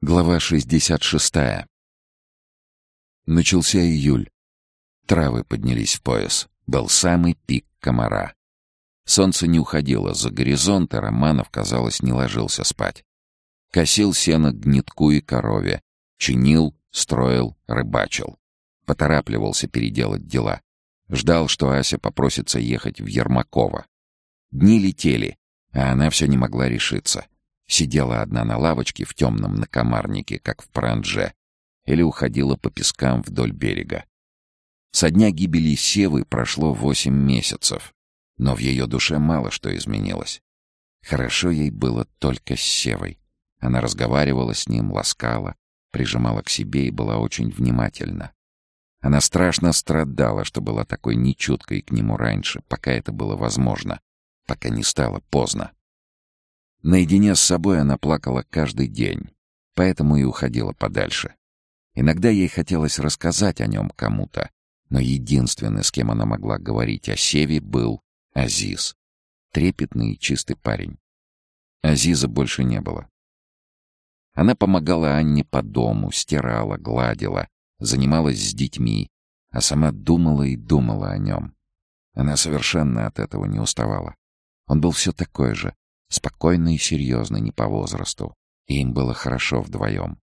Глава 66. Начался июль. Травы поднялись в пояс. Был самый пик комара. Солнце не уходило за горизонт, и Романов, казалось, не ложился спать. Косил сено гнетку и корове. Чинил, строил, рыбачил. Поторапливался переделать дела. Ждал, что Ася попросится ехать в Ермакова. Дни летели, а она все не могла решиться — Сидела одна на лавочке в темном накомарнике, как в паранже, или уходила по пескам вдоль берега. Со дня гибели Севы прошло восемь месяцев, но в ее душе мало что изменилось. Хорошо ей было только с Севой. Она разговаривала с ним, ласкала, прижимала к себе и была очень внимательна. Она страшно страдала, что была такой нечуткой к нему раньше, пока это было возможно, пока не стало поздно. Наедине с собой она плакала каждый день, поэтому и уходила подальше. Иногда ей хотелось рассказать о нем кому-то, но единственный, с кем она могла говорить о Севе, был Азиз. Трепетный и чистый парень. Азиза больше не было. Она помогала Анне по дому, стирала, гладила, занималась с детьми, а сама думала и думала о нем. Она совершенно от этого не уставала. Он был все такой же, спокойный и серьезный не по возрасту, и им было хорошо вдвоем.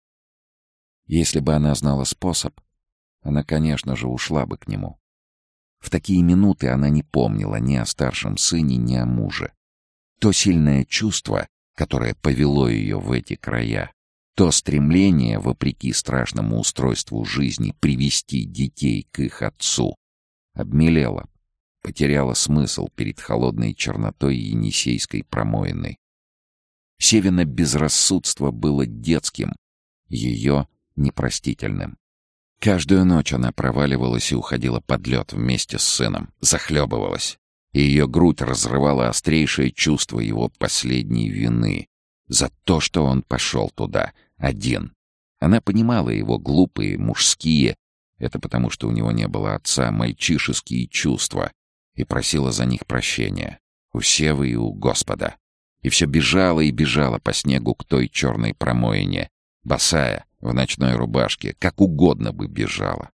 Если бы она знала способ, она, конечно же, ушла бы к нему. В такие минуты она не помнила ни о старшем сыне, ни о муже. То сильное чувство, которое повело ее в эти края, то стремление, вопреки страшному устройству жизни, привести детей к их отцу, обмелело, потеряла смысл перед холодной чернотой Енисейской промоины. Севина безрассудство было детским, ее — непростительным. Каждую ночь она проваливалась и уходила под лед вместе с сыном, захлебывалась. И ее грудь разрывала острейшее чувство его последней вины за то, что он пошел туда, один. Она понимала его глупые, мужские, это потому что у него не было отца, мальчишеские чувства, и просила за них прощения. У Севы и у Господа. И все бежала и бежала по снегу к той черной промоине, босая, в ночной рубашке, как угодно бы бежала.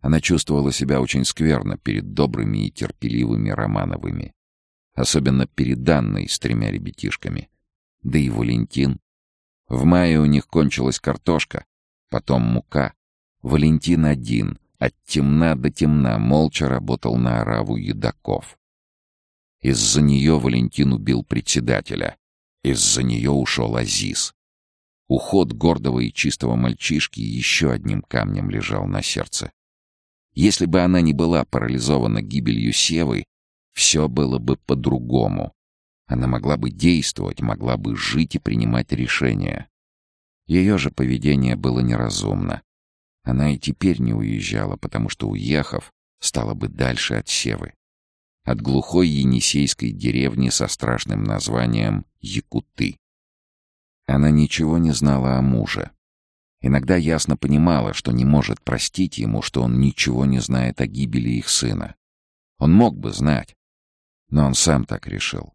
Она чувствовала себя очень скверно перед добрыми и терпеливыми Романовыми. Особенно перед Анной с тремя ребятишками. Да и Валентин. В мае у них кончилась картошка, потом мука. Валентин один, от темна до темна молча работал на ораву едоков. Из-за нее Валентин убил председателя. Из-за нее ушел Азиз. Уход гордого и чистого мальчишки еще одним камнем лежал на сердце. Если бы она не была парализована гибелью Севы, все было бы по-другому. Она могла бы действовать, могла бы жить и принимать решения. Ее же поведение было неразумно. Она и теперь не уезжала, потому что, уехав, стала бы дальше от Севы. От глухой енисейской деревни со страшным названием Якуты. Она ничего не знала о муже. Иногда ясно понимала, что не может простить ему, что он ничего не знает о гибели их сына. Он мог бы знать, но он сам так решил.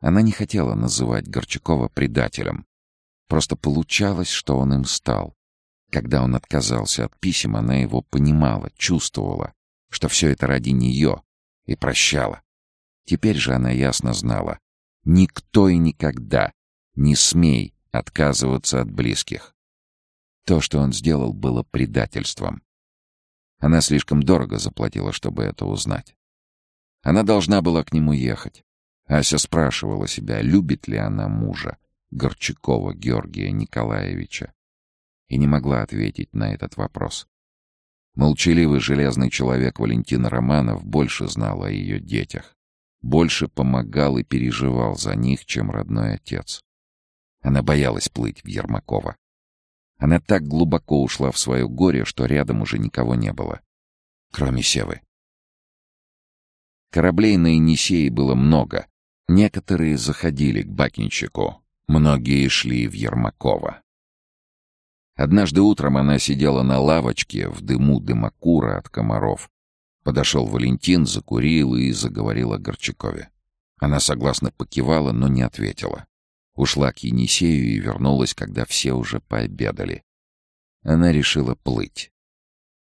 Она не хотела называть Горчакова предателем. Просто получалось, что он им стал. Когда он отказался от писем, она его понимала, чувствовала, что все это ради нее, и прощала. Теперь же она ясно знала. Никто и никогда не смей отказываться от близких. То, что он сделал, было предательством. Она слишком дорого заплатила, чтобы это узнать. Она должна была к нему ехать. Ася спрашивала себя, любит ли она мужа, Горчакова Георгия Николаевича и не могла ответить на этот вопрос. Молчаливый железный человек Валентин Романов больше знал о ее детях, больше помогал и переживал за них, чем родной отец. Она боялась плыть в Ермакова. Она так глубоко ушла в свое горе, что рядом уже никого не было, кроме Севы. Кораблей на Енисее было много. Некоторые заходили к Бакинчику, многие шли в Ермакова. Однажды утром она сидела на лавочке в дыму дымокура от комаров. Подошел Валентин, закурил и заговорил о Горчакове. Она согласно покивала, но не ответила. Ушла к Енисею и вернулась, когда все уже пообедали. Она решила плыть.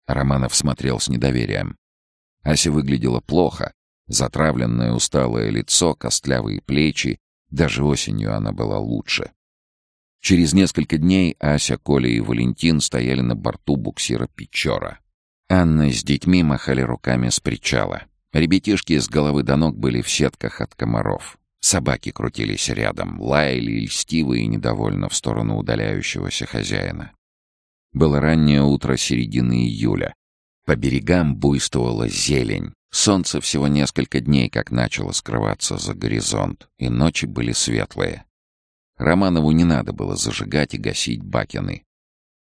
Романов смотрел с недоверием. Ася выглядела плохо. Затравленное усталое лицо, костлявые плечи. Даже осенью она была лучше. Через несколько дней Ася, Коля и Валентин стояли на борту буксира «Печора». Анна с детьми махали руками с причала. Ребятишки с головы до ног были в сетках от комаров. Собаки крутились рядом, лаяли льстиво и недовольно в сторону удаляющегося хозяина. Было раннее утро середины июля. По берегам буйствовала зелень. Солнце всего несколько дней как начало скрываться за горизонт, и ночи были светлые. Романову не надо было зажигать и гасить бакины.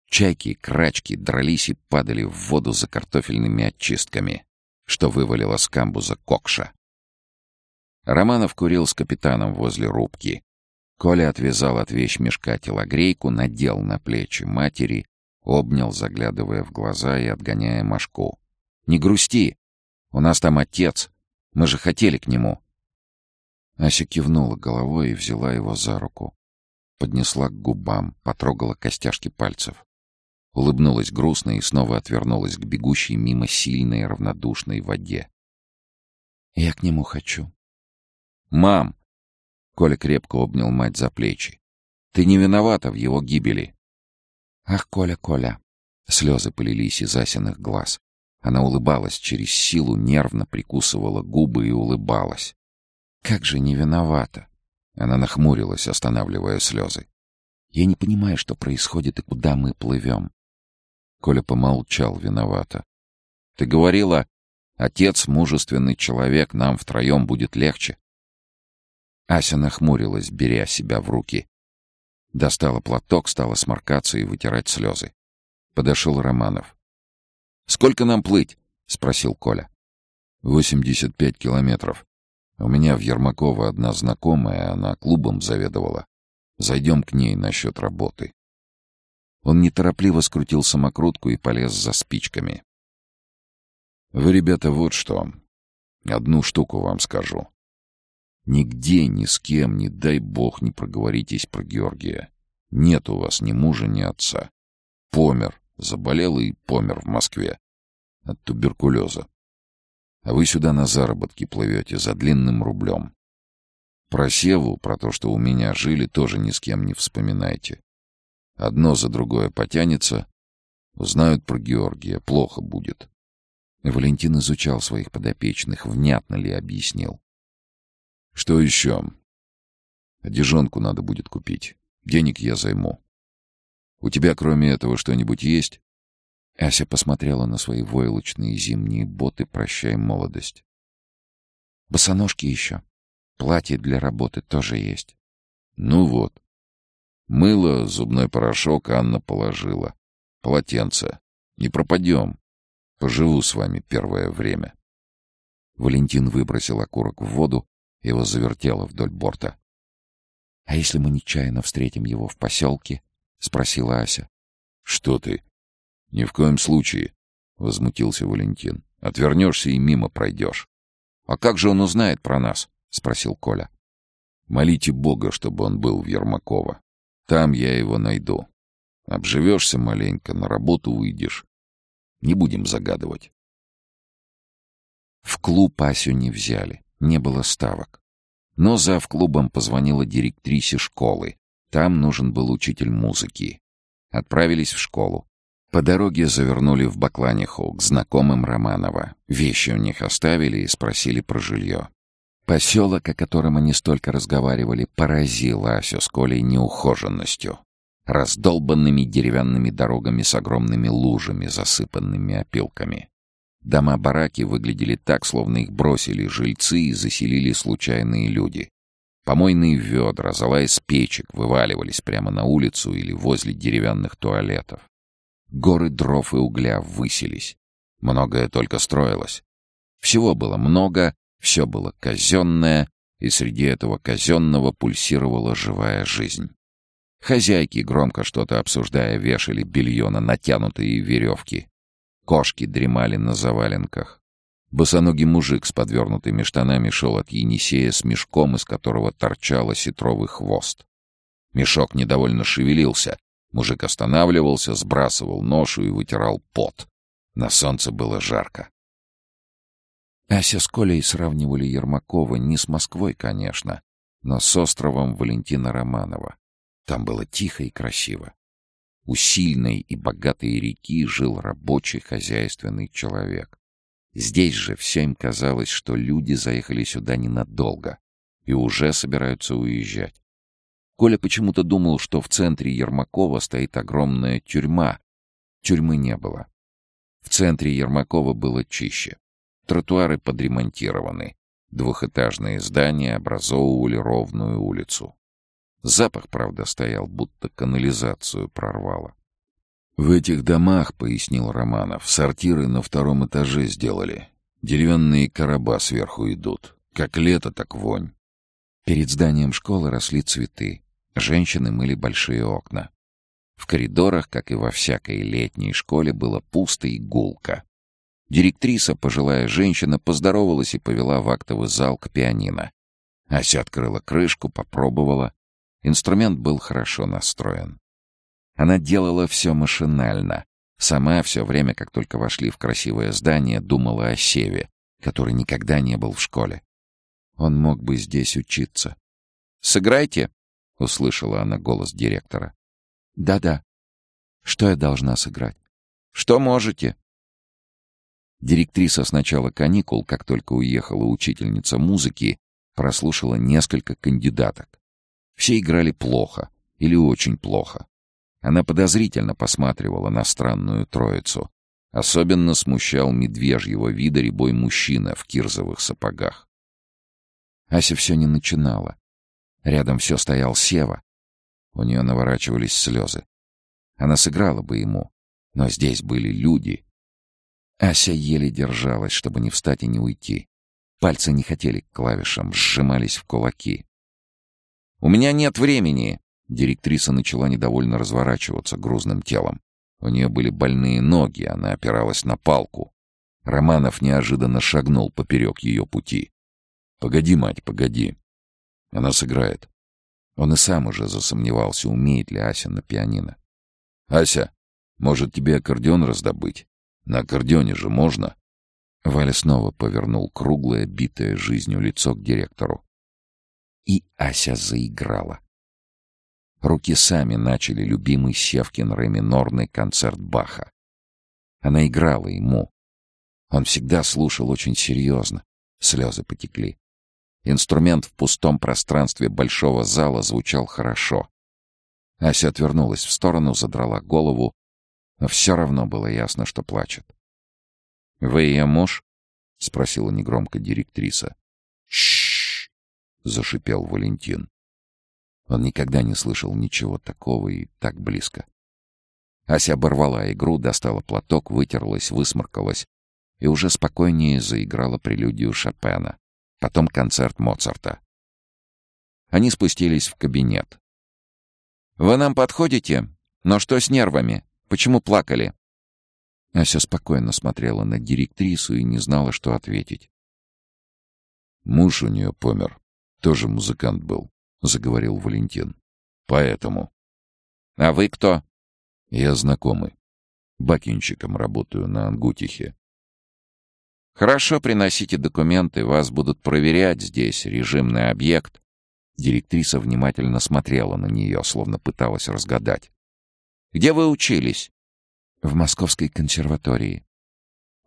Чайки, крачки дрались и падали в воду за картофельными очистками, что вывалило с камбуза кокша. Романов курил с капитаном возле рубки. Коля отвязал от вещмешка телогрейку, надел на плечи матери, обнял, заглядывая в глаза и отгоняя мошку. «Не грусти! У нас там отец! Мы же хотели к нему!» Ася кивнула головой и взяла его за руку. Поднесла к губам, потрогала костяшки пальцев. Улыбнулась грустно и снова отвернулась к бегущей мимо сильной равнодушной воде. «Я к нему хочу», «Мам!» Коля крепко обнял мать за плечи. «Ты не виновата в его гибели!» «Ах, Коля, Коля!» Слезы полились из Асиных глаз. Она улыбалась через силу, нервно прикусывала губы и улыбалась. «Как же не виновата!» Она нахмурилась, останавливая слезы. «Я не понимаю, что происходит и куда мы плывем». Коля помолчал виновато. «Ты говорила, отец мужественный человек, нам втроем будет легче. Ася нахмурилась, беря себя в руки. Достала платок, стала сморкаться и вытирать слезы. Подошел Романов. «Сколько нам плыть?» — спросил Коля. «Восемьдесят пять километров. У меня в Ермаково одна знакомая, она клубом заведовала. Зайдем к ней насчет работы». Он неторопливо скрутил самокрутку и полез за спичками. «Вы, ребята, вот что. Одну штуку вам скажу. Нигде, ни с кем, не дай бог, не проговоритесь про Георгия. Нет у вас ни мужа, ни отца. Помер, заболел и помер в Москве. От туберкулеза. А вы сюда на заработки плывете за длинным рублем. Про Севу, про то, что у меня жили, тоже ни с кем не вспоминайте. Одно за другое потянется. Узнают про Георгия, плохо будет. Валентин изучал своих подопечных, внятно ли объяснил. Что еще? Одежонку надо будет купить. Денег я займу. У тебя, кроме этого, что-нибудь есть? Ася посмотрела на свои войлочные зимние боты «Прощай, молодость». Босоножки еще. Платье для работы тоже есть. Ну вот. Мыло, зубной порошок Анна положила. Полотенце. Не пропадем. Поживу с вами первое время. Валентин выбросил окурок в воду, его завертело вдоль борта. — А если мы нечаянно встретим его в поселке? — спросила Ася. — Что ты? — Ни в коем случае, — возмутился Валентин. — Отвернешься и мимо пройдешь. — А как же он узнает про нас? — спросил Коля. — Молите Бога, чтобы он был в Ермакова. Там я его найду. Обживешься маленько, на работу выйдешь. Не будем загадывать. В клуб Асю не взяли. Не было ставок. Но зав клубом позвонила директрисе школы. Там нужен был учитель музыки. Отправились в школу. По дороге завернули в Бакланиху к знакомым Романова. Вещи у них оставили и спросили про жилье. Поселок, о котором они столько разговаривали, поразил Асю с Колей неухоженностью. Раздолбанными деревянными дорогами с огромными лужами, засыпанными опилками. Дома-бараки выглядели так, словно их бросили жильцы и заселили случайные люди. Помойные ведра, зола из печек вываливались прямо на улицу или возле деревянных туалетов. Горы дров и угля высились. Многое только строилось. Всего было много, все было казенное, и среди этого казенного пульсировала живая жизнь. Хозяйки, громко что-то обсуждая, вешали белье на натянутые веревки. Кошки дремали на заваленках. Босоногий мужик с подвернутыми штанами шел от Енисея с мешком, из которого торчал осетровый хвост. Мешок недовольно шевелился. Мужик останавливался, сбрасывал ношу и вытирал пот. На солнце было жарко. Ася с Колей сравнивали Ермакова не с Москвой, конечно, но с островом Валентина Романова. Там было тихо и красиво. У сильной и богатой реки жил рабочий хозяйственный человек. Здесь же все им казалось, что люди заехали сюда ненадолго и уже собираются уезжать. Коля почему-то думал, что в центре Ермакова стоит огромная тюрьма. Тюрьмы не было. В центре Ермакова было чище. Тротуары подремонтированы. Двухэтажные здания образовывали ровную улицу. Запах, правда, стоял, будто канализацию прорвало. «В этих домах, — пояснил Романов, — сортиры на втором этаже сделали. Деревянные короба сверху идут. Как лето, так вонь». Перед зданием школы росли цветы. Женщины мыли большие окна. В коридорах, как и во всякой летней школе, было пусто и гулко. Директриса, пожилая женщина, поздоровалась и повела в актовый зал к пианино. Ася открыла крышку, попробовала. Инструмент был хорошо настроен. Она делала все машинально. Сама все время, как только вошли в красивое здание, думала о Севе, который никогда не был в школе. Он мог бы здесь учиться. «Сыграйте!» — услышала она голос директора. «Да-да. Что я должна сыграть?» «Что можете?» Директриса с начала каникул, как только уехала учительница музыки, прослушала несколько кандидаток. Все играли плохо или очень плохо. Она подозрительно посматривала на странную троицу. Особенно смущал медвежьего вида рябой мужчина в кирзовых сапогах. Ася все не начинала. Рядом все стоял Сева. У нее наворачивались слезы. Она сыграла бы ему, но здесь были люди. Ася еле держалась, чтобы не встать и не уйти. Пальцы не хотели к клавишам, сжимались в кулаки. «У меня нет времени!» Директриса начала недовольно разворачиваться грузным телом. У нее были больные ноги, она опиралась на палку. Романов неожиданно шагнул поперек ее пути. «Погоди, мать, погоди. Она сыграет». Он и сам уже засомневался, умеет ли Ася на пианино. «Ася, может, тебе аккордеон раздобыть? На аккордеоне же можно?» Валя снова повернул круглое, битое жизнью лицо к директору. И Ася заиграла. Руки сами начали любимый Севкин реминорный концерт Баха. Она играла ему. Он всегда слушал очень серьезно. Слезы потекли. Инструмент в пустом пространстве большого зала звучал хорошо. Ася отвернулась в сторону, задрала голову, но все равно было ясно, что плачет. «Вы ее муж?» — спросила негромко директриса. — зашипел Валентин. Он никогда не слышал ничего такого и так близко. Ася оборвала игру, достала платок, вытерлась, высморкалась и уже спокойнее заиграла прелюдию Шопена, потом концерт Моцарта. Они спустились в кабинет. «Вы нам подходите? Но что с нервами? Почему плакали?» Ася спокойно смотрела на директрису и не знала, что ответить. Муж у нее помер. Тоже музыкант был, — заговорил Валентин. Поэтому. А вы кто? Я знакомый. Бакинщиком работаю на Ангутихе. Хорошо, приносите документы, вас будут проверять здесь, режимный объект. Директриса внимательно смотрела на нее, словно пыталась разгадать. Где вы учились? В Московской консерватории.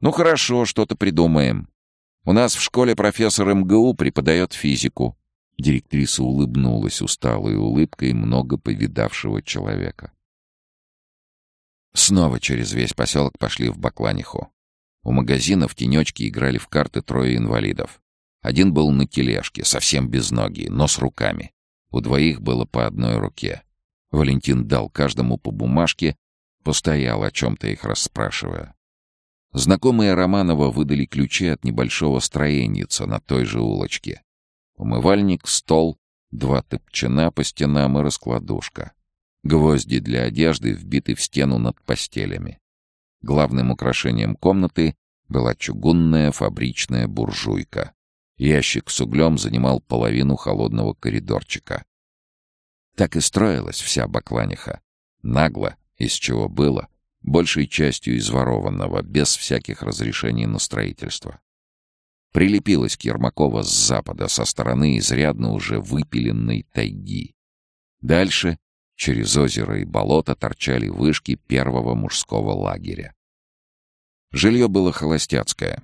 Ну хорошо, что-то придумаем. У нас в школе профессор МГУ преподает физику. Директриса улыбнулась усталой улыбкой много повидавшего человека. Снова через весь поселок пошли в Бакланиху. У магазина в тенечке играли в карты трое инвалидов. Один был на тележке, совсем без ноги, но с руками. У двоих было по одной руке. Валентин дал каждому по бумажке, постоял о чем-то их расспрашивая. Знакомые Романова выдали ключи от небольшого строеница на той же улочке. Умывальник, стол, два топчана по стенам и раскладушка. Гвозди для одежды вбиты в стену над постелями. Главным украшением комнаты была чугунная фабричная буржуйка. Ящик с углем занимал половину холодного коридорчика. Так и строилась вся Бакланиха. Нагло, из чего было, большей частью изворованного, без всяких разрешений на строительство. Прилепилась к Ермакова с запада, со стороны изрядно уже выпиленной тайги. Дальше, через озеро и болото, торчали вышки первого мужского лагеря. Жилье было холостяцкое.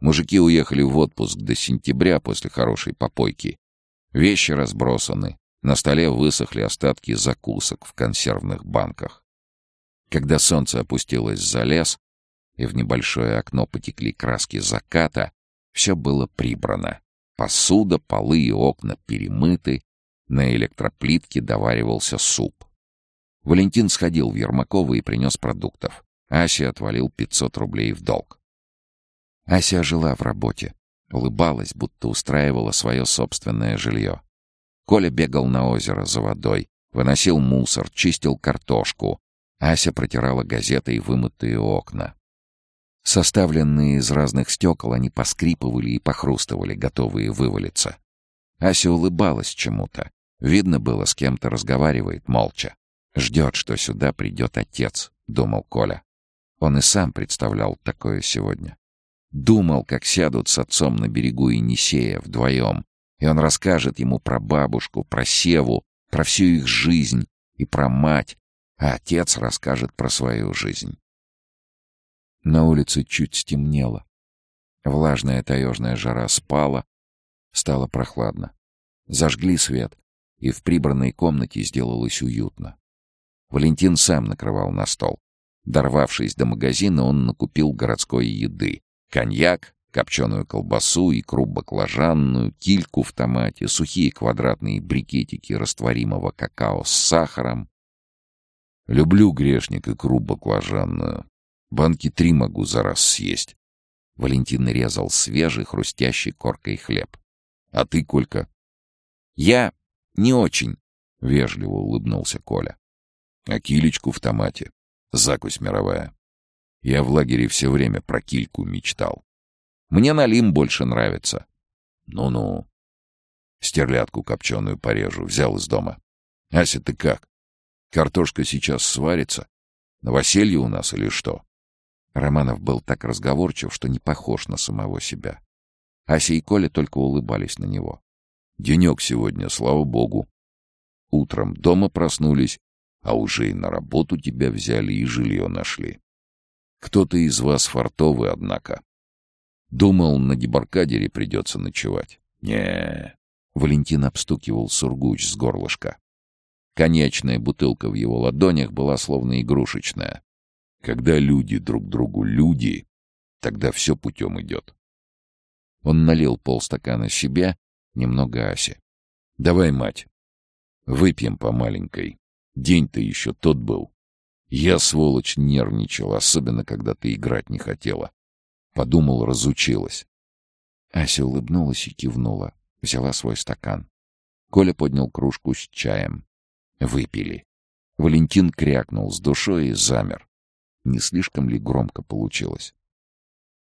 Мужики уехали в отпуск до сентября после хорошей попойки. Вещи разбросаны, на столе высохли остатки закусок в консервных банках. Когда солнце опустилось за лес, и в небольшое окно потекли краски заката, все было прибрано. Посуда, полы и окна перемыты, на электроплитке доваривался суп. Валентин сходил в Ермакова и принес продуктов. Ася отвалил 500 рублей в долг. Ася жила в работе, улыбалась, будто устраивала свое собственное жилье. Коля бегал на озеро за водой, выносил мусор, чистил картошку. Ася протирала газетой вымытые окна. Составленные из разных стекол, они поскрипывали и похрустывали, готовые вывалиться. Ася улыбалась чему-то. Видно было, с кем-то разговаривает молча. «Ждет, что сюда придет отец», — думал Коля. Он и сам представлял такое сегодня. Думал, как сядут с отцом на берегу Енисея вдвоем, и он расскажет ему про бабушку, про Севу, про всю их жизнь и про мать, а отец расскажет про свою жизнь. На улице чуть стемнело. Влажная таежная жара спала, стало прохладно. Зажгли свет, и в прибранной комнате сделалось уютно. Валентин сам накрывал на стол. Дорвавшись до магазина, он накупил городской еды. Коньяк, копченую колбасу, икру баклажанную, кильку в томате, сухие квадратные брикетики растворимого какао с сахаром. Люблю, грешник, икру баклажанную. Банки три могу за раз съесть. Валентин резал свежий, хрустящий коркой хлеб. А ты, Колька? Я не очень, — вежливо улыбнулся Коля. А килечку в томате. Закусь мировая. Я в лагере все время про кильку мечтал. Мне налим больше нравится. Ну-ну. Стерлядку копченую порежу, взял из дома. Ася, ты как? Картошка сейчас сварится? Новоселье у нас или что? Романов был так разговорчив, что не похож на самого себя. Ася и Коля только улыбались на него. Денек сегодня, слава богу. Утром дома проснулись, а уже и на работу тебя взяли и жилье нашли. Кто-то из вас фартовый, однако. Думал, на дебаркадере придется ночевать. не Валентин обстукивал сургуч с горлышка. Конечная бутылка в его ладонях была словно игрушечная. Когда люди друг другу люди, тогда все путем идет. Он налил полстакана себе, немного Асе. «Давай, мать, выпьем по маленькой. День-то еще тот был. Я, сволочь, нервничал, особенно когда ты играть не хотела. Подумал, разучилась». Ася улыбнулась и кивнула. Взяла свой стакан. Коля поднял кружку с чаем. Выпили. Валентин крякнул с душой и замер. Не слишком ли громко получилось?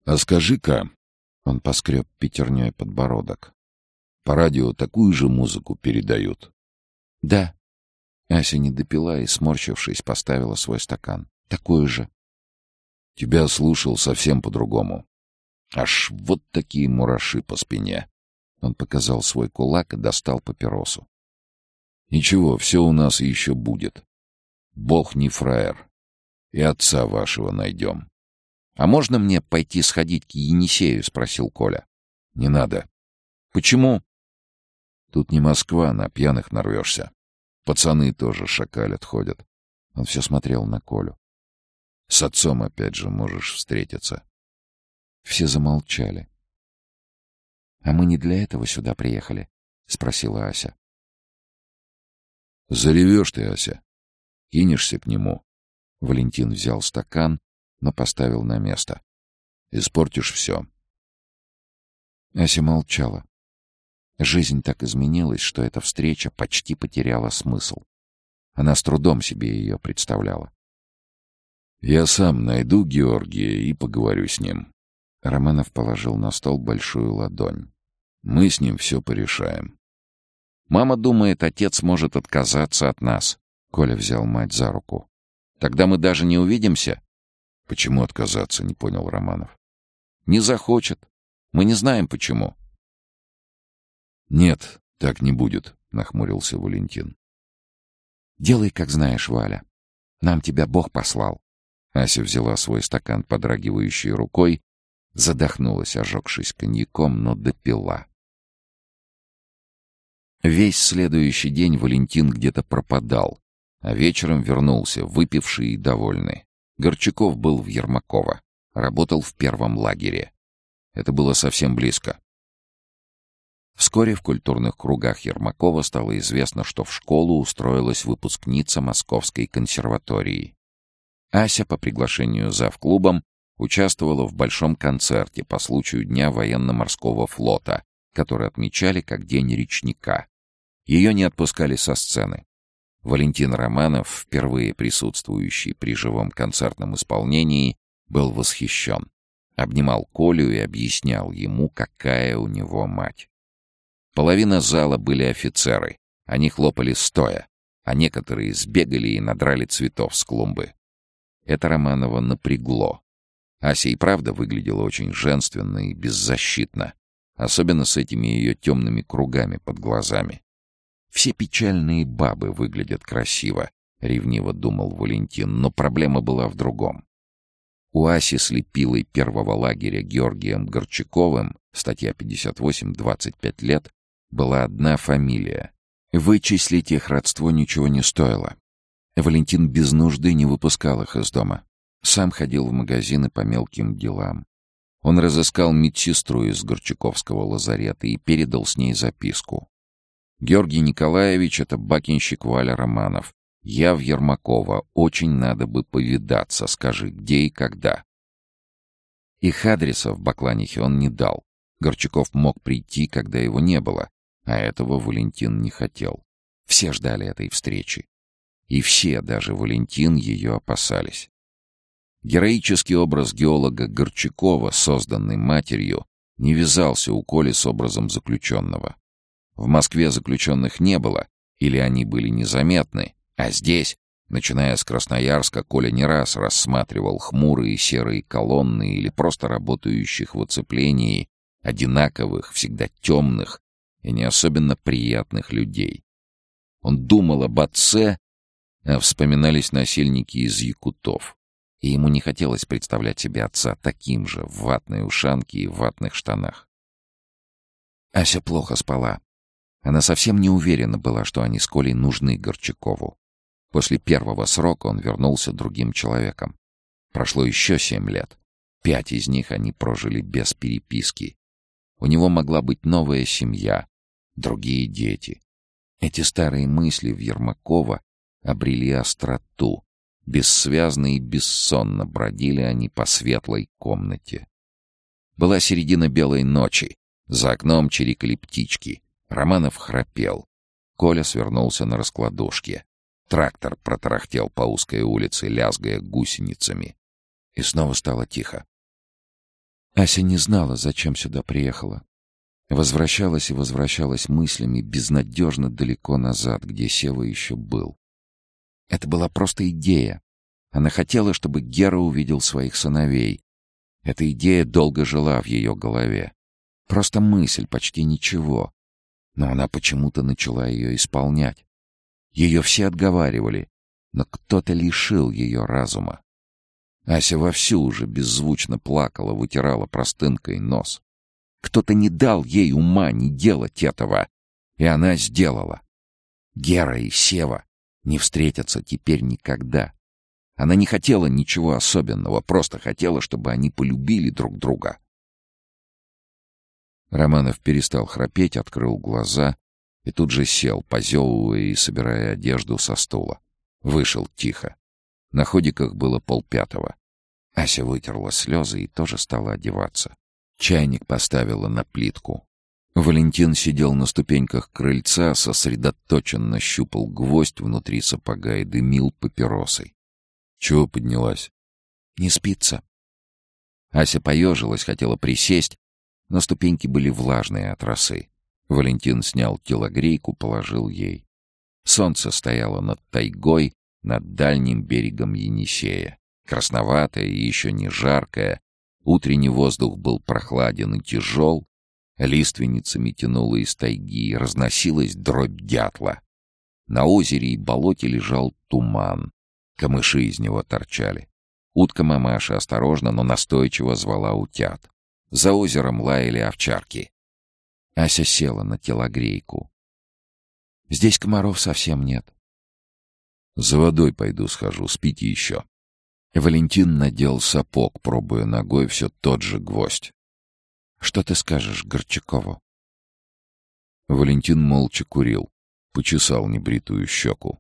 — А скажи-ка, — он поскреб пятерней подбородок, — по радио такую же музыку передают? — Да. Ася не допила и, сморщившись, поставила свой стакан. — Такую же. — Тебя слушал совсем по-другому. Аж вот такие мураши по спине. Он показал свой кулак и достал папиросу. — Ничего, все у нас еще будет. Бог не фраер и отца вашего найдем. — А можно мне пойти сходить к Енисею? — спросил Коля. — Не надо. — Почему? — Тут не Москва, на пьяных нарвешься. Пацаны тоже шакалят ходят. Он все смотрел на Колю. С отцом опять же можешь встретиться. Все замолчали. — А мы не для этого сюда приехали? — спросила Ася. — Заревешь ты, Ася. Кинешься к нему, Валентин взял стакан, но поставил на место. «Испортишь все». Ася молчала. Жизнь так изменилась, что эта встреча почти потеряла смысл. Она с трудом себе ее представляла. «Я сам найду Георгия и поговорю с ним». Романов положил на стол большую ладонь. «Мы с ним все порешаем». Мама думает, отец может отказаться от нас. Коля взял мать за руку. Тогда мы даже не увидимся. Почему отказаться, не понял Романов. Не захочет. Мы не знаем почему. Нет, так не будет, нахмурился Валентин. Делай, как знаешь, Валя. Нам тебя Бог послал. Ася взяла свой стакан подрагивающей рукой, задохнулась, ожегшись коньяком, но допила. Весь следующий день Валентин где-то пропадал, а вечером вернулся, выпивший и довольный. Горчаков был в Ермакова, работал в первом лагере. Это было совсем близко. Вскоре в культурных кругах Ермакова стало известно, что в школу устроилась выпускница Московской консерватории. Ася по приглашению зав клубом участвовала в большом концерте по случаю Дня военно-морского флота, который отмечали как День речника. Ее не отпускали со сцены. Валентин Романов, впервые присутствующий при живом концертном исполнении, был восхищен. Обнимал Колю и объяснял ему, какая у него мать. Половина зала были офицеры. Они хлопали стоя, а некоторые сбегали и надрали цветов с клумбы. Это Романова напрягло. Ася и правда выглядела очень женственно и беззащитно, особенно с этими ее темными кругами под глазами. Все печальные бабы выглядят красиво, ревниво думал Валентин, но проблема была в другом. У Аси с первого лагеря Георгием Горчаковым, статья 58, 25 лет, была одна фамилия. Вычислить их родство ничего не стоило. Валентин без нужды не выпускал их из дома. Сам ходил в магазины по мелким делам. Он разыскал медсестру из Горчаковского лазарета и передал с ней записку. «Георгий Николаевич — это бакинщик Валя Романов. Я в Ермакова. Очень надо бы повидаться. Скажи, где и когда». Их адреса в Бакланихе он не дал. Горчаков мог прийти, когда его не было, а этого Валентин не хотел. Все ждали этой встречи. И все, даже Валентин, ее опасались. Героический образ геолога Горчакова, созданный матерью, не вязался у Коли с образом заключенного. В Москве заключенных не было, или они были незаметны, а здесь, начиная с Красноярска, Коля не раз рассматривал хмурые серые колонны или просто работающих в оцеплении, одинаковых, всегда темных и не особенно приятных людей. Он думал об отце, а вспоминались насильники из якутов и ему не хотелось представлять себе отца таким же, в ватной ушанке и ватных штанах. Ася плохо спала. Она совсем не уверена была, что они с Колей нужны Горчакову. После первого срока он вернулся другим человеком. Прошло еще семь лет. Пять из них они прожили без переписки. У него могла быть новая семья, другие дети. Эти старые мысли в Ермакова обрели остроту, Бессвязно и бессонно бродили они по светлой комнате. Была середина белой ночи. За окном чирикали птички. Романов храпел. Коля свернулся на раскладушке. Трактор протарахтел по узкой улице, лязгая гусеницами. И снова стало тихо. Ася не знала, зачем сюда приехала. Возвращалась и возвращалась мыслями безнадежно далеко назад, где Сева еще был. Это была просто идея. Она хотела, чтобы Гера увидел своих сыновей. Эта идея долго жила в ее голове. Просто мысль, почти ничего. Но она почему-то начала ее исполнять. Ее все отговаривали, но кто-то лишил ее разума. Ася вовсю уже беззвучно плакала, вытирала простынкой нос. Кто-то не дал ей ума не делать этого, и она сделала. Гера и Сева не встретятся теперь никогда. Она не хотела ничего особенного, просто хотела, чтобы они полюбили друг друга. Романов перестал храпеть, открыл глаза и тут же сел, позевывая и собирая одежду со стула. Вышел тихо. На ходиках было полпятого. Ася вытерла слезы и тоже стала одеваться. Чайник поставила на плитку. Валентин сидел на ступеньках крыльца, сосредоточенно щупал гвоздь внутри сапога и дымил папиросой. Чего поднялась? Не спится. Ася поежилась, хотела присесть, но ступеньки были влажные от росы. Валентин снял телогрейку, положил ей. Солнце стояло над тайгой, над дальним берегом Енисея. Красноватое и еще не жаркое. Утренний воздух был прохладен и тяжел. Лиственницами тянуло из тайги, разносилась дробь дятла. На озере и болоте лежал туман. Камыши из него торчали. Утка-мамаша осторожно, но настойчиво звала утят. За озером лаяли овчарки. Ася села на телогрейку. «Здесь комаров совсем нет». «За водой пойду схожу, спите еще». Валентин надел сапог, пробуя ногой все тот же гвоздь. «Что ты скажешь Горчакову?» Валентин молча курил, почесал небритую щеку.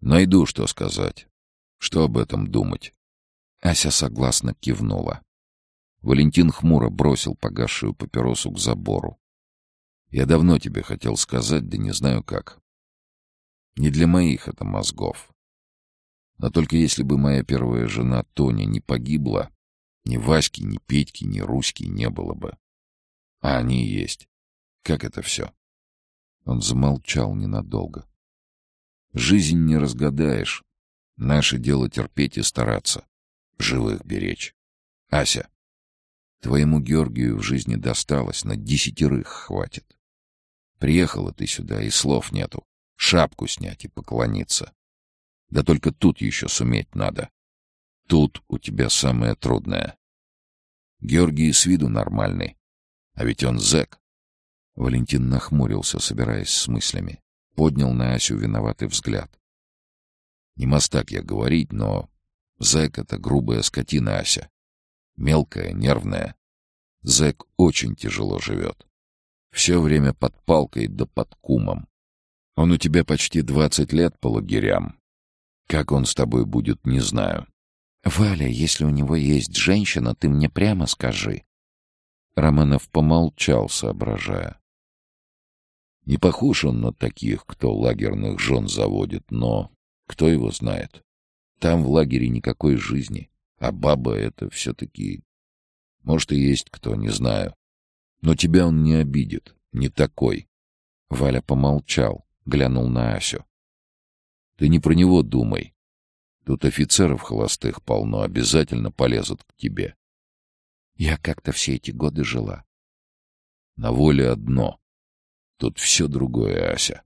«Найду, что сказать. Что об этом думать?» Ася согласно кивнула. Валентин хмуро бросил погасшую папиросу к забору. «Я давно тебе хотел сказать, да не знаю как. Не для моих это мозгов. Но только если бы моя первая жена Тоня не погибла, ни Васьки, ни Петьки, ни Руськи не было бы. А они есть. Как это все?» Он замолчал ненадолго. «Жизнь не разгадаешь. Наше дело терпеть и стараться. Живых беречь. Ася, Твоему Георгию в жизни досталось, на десятерых хватит. Приехала ты сюда, и слов нету. Шапку снять и поклониться. Да только тут еще суметь надо. Тут у тебя самое трудное. Георгий с виду нормальный, а ведь он зэк. Валентин нахмурился, собираясь с мыслями. Поднял на Асю виноватый взгляд. Не мастак я говорить, но зэк — это грубая скотина, Ася мелкая, нервная. Зэк очень тяжело живет. Все время под палкой да под кумом. Он у тебя почти двадцать лет по лагерям. Как он с тобой будет, не знаю. «Валя, если у него есть женщина, ты мне прямо скажи». Романов помолчал, соображая. Не похож он на таких, кто лагерных жен заводит, но кто его знает. Там в лагере никакой жизни. А баба это все-таки... Может, и есть кто, не знаю. Но тебя он не обидит, не такой. Валя помолчал, глянул на Асю. Ты не про него думай. Тут офицеров холостых полно, обязательно полезут к тебе. Я как-то все эти годы жила. На воле одно. Тут все другое, Ася.